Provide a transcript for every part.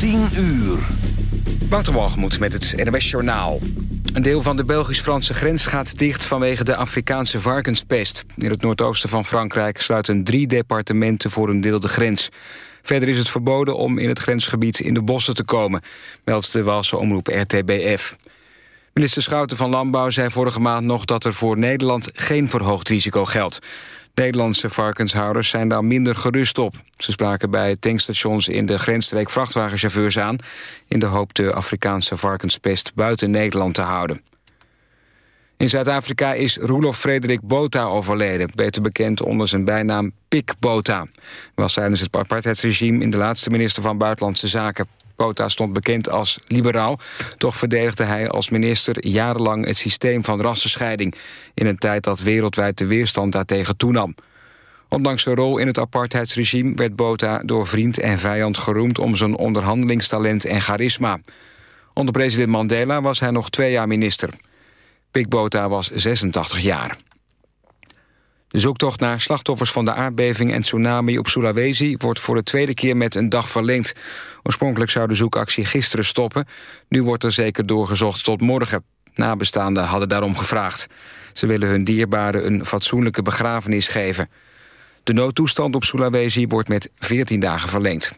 10 uur. Wouter met het NWS Journaal. Een deel van de Belgisch-Franse grens gaat dicht vanwege de Afrikaanse varkenspest. In het noordoosten van Frankrijk sluiten drie departementen voor een deel de grens. Verder is het verboden om in het grensgebied in de bossen te komen, meldt de Walse omroep RTBF. Minister Schouten van Landbouw zei vorige maand nog dat er voor Nederland geen verhoogd risico geldt. Nederlandse varkenshouders zijn daar minder gerust op. Ze spraken bij tankstations in de grensstreek vrachtwagenchauffeurs aan... in de hoop de Afrikaanse varkenspest buiten Nederland te houden. In Zuid-Afrika is Roelof Frederik Botha overleden... beter bekend onder zijn bijnaam Pik Botha. was tijdens het apartheidsregime in de laatste minister van Buitenlandse Zaken. Botha stond bekend als liberaal. Toch verdedigde hij als minister jarenlang het systeem van rassenscheiding... in een tijd dat wereldwijd de weerstand daartegen toenam. Ondanks zijn rol in het apartheidsregime werd Botha door vriend en vijand geroemd... om zijn onderhandelingstalent en charisma. Onder president Mandela was hij nog twee jaar minister. Pik Botha was 86 jaar. De zoektocht naar slachtoffers van de aardbeving en tsunami op Sulawesi... wordt voor de tweede keer met een dag verlengd. Oorspronkelijk zou de zoekactie gisteren stoppen. Nu wordt er zeker doorgezocht tot morgen. Nabestaanden hadden daarom gevraagd. Ze willen hun dierbaren een fatsoenlijke begrafenis geven. De noodtoestand op Sulawesi wordt met 14 dagen verlengd.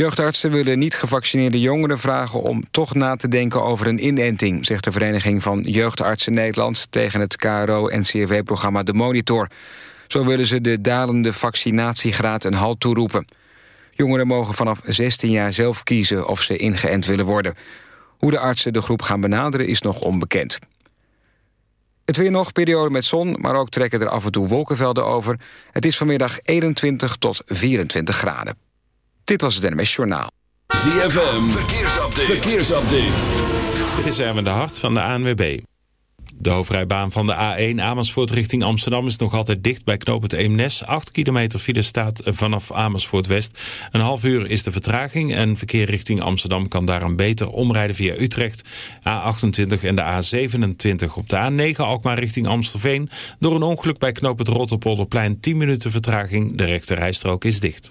Jeugdartsen willen niet gevaccineerde jongeren vragen om toch na te denken over een inenting, zegt de Vereniging van Jeugdartsen Nederland tegen het KRO-NCRV-programma De Monitor. Zo willen ze de dalende vaccinatiegraad een halt toeroepen. Jongeren mogen vanaf 16 jaar zelf kiezen of ze ingeënt willen worden. Hoe de artsen de groep gaan benaderen is nog onbekend. Het weer nog, periode met zon, maar ook trekken er af en toe wolkenvelden over. Het is vanmiddag 21 tot 24 graden. Dit was het NMS Journaal. ZFM, verkeersupdate. verkeersupdate. Dit is Erwin de Hart van de ANWB. De hoofdrijbaan van de A1 Amersfoort richting Amsterdam is nog altijd dicht bij knooppunt Eemnes. 8 kilometer file staat vanaf Amersfoort West. Een half uur is de vertraging en verkeer richting Amsterdam kan daarom beter omrijden via Utrecht. A28 en de A27 op de A9 Alkmaar richting Amstelveen. Door een ongeluk bij knooppunt Rotterpolderplein 10 minuten vertraging. De rechte rijstrook is dicht.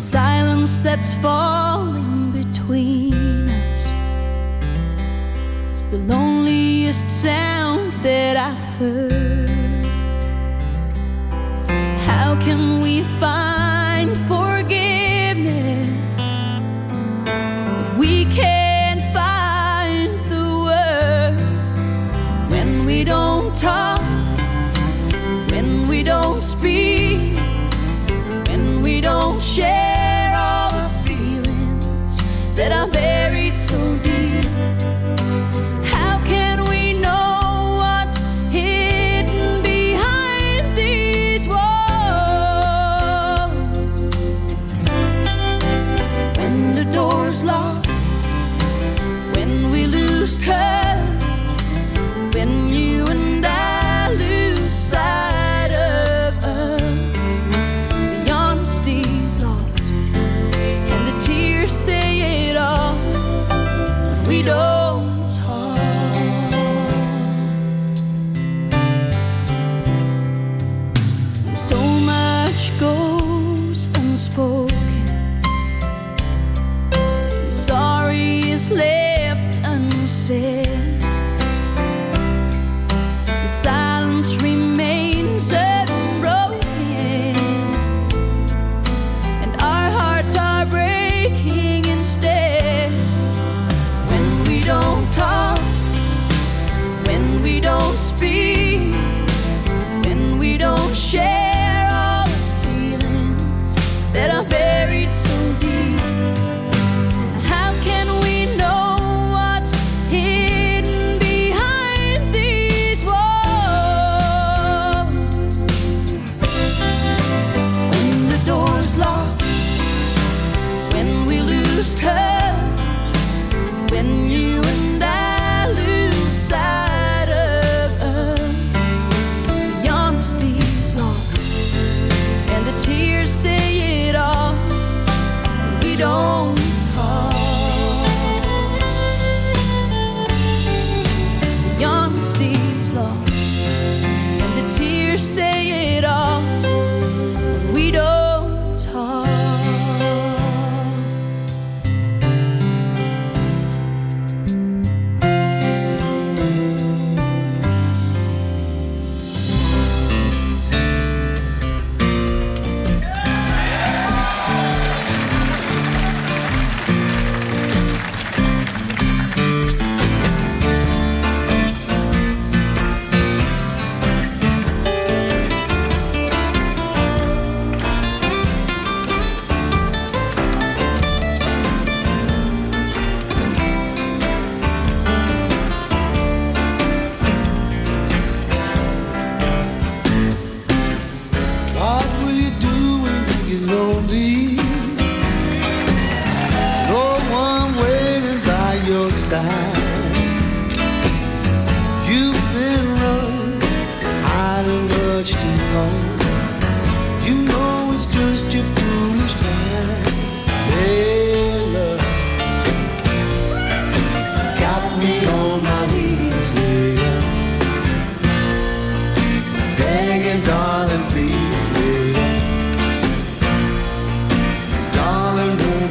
silence that's falling between us is the loneliest sound that I've heard. How can we find?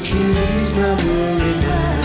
She's my willing mind.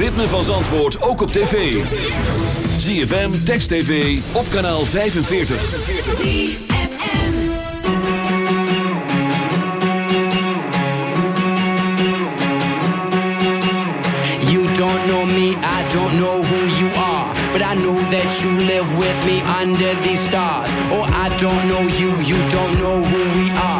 ritme van Zandvoort ook op tv. ZFM, Text TV, op kanaal 45. You don't know me, I don't know who you are. But I know that you live with me under these stars. Oh, I don't know you, you don't know who we are.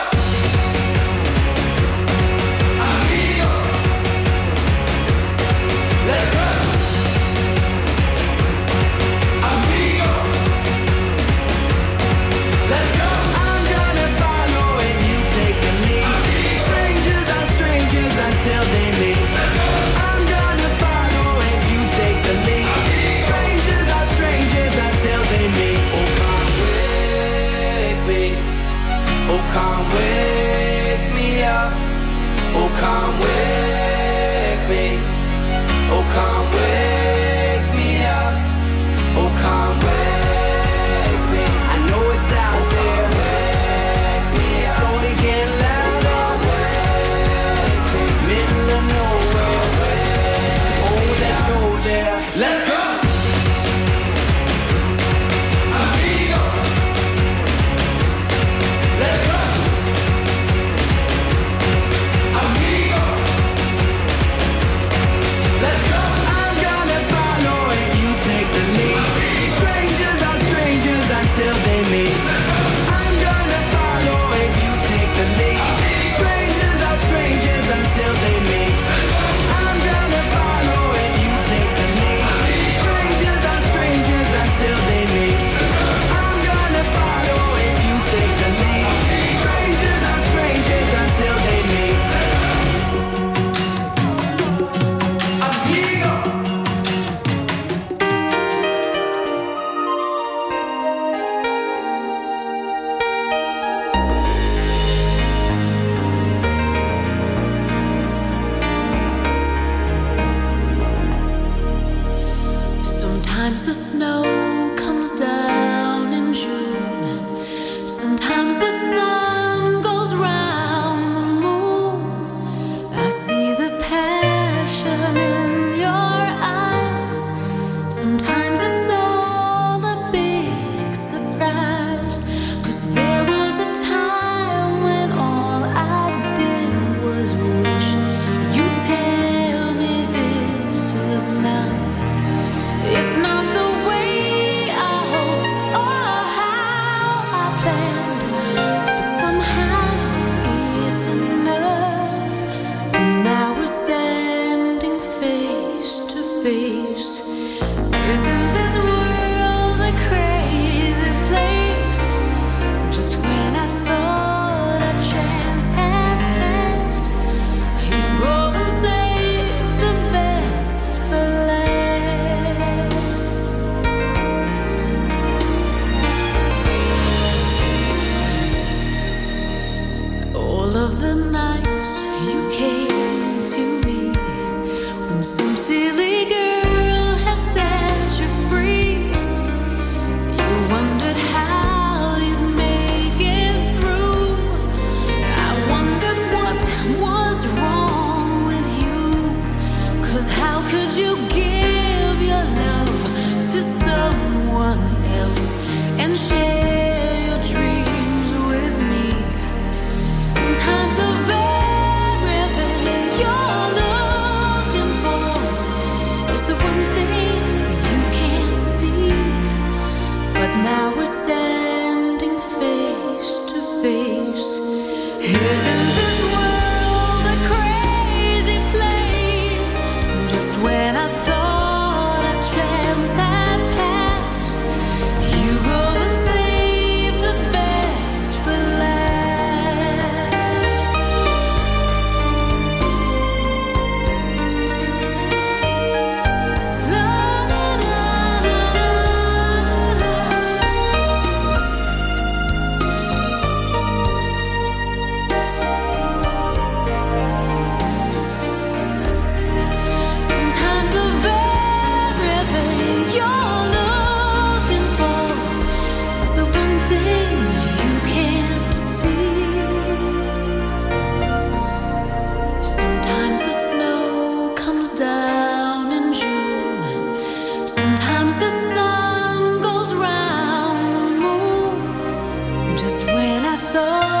Just when I thought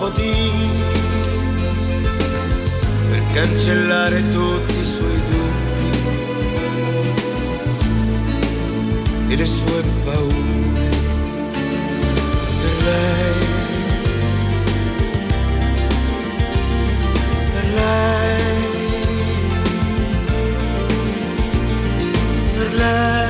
Bodì per cancellare tutti i suoi dubbi e le sue paure per lei. Per lei. Per lei.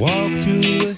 walk through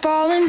falling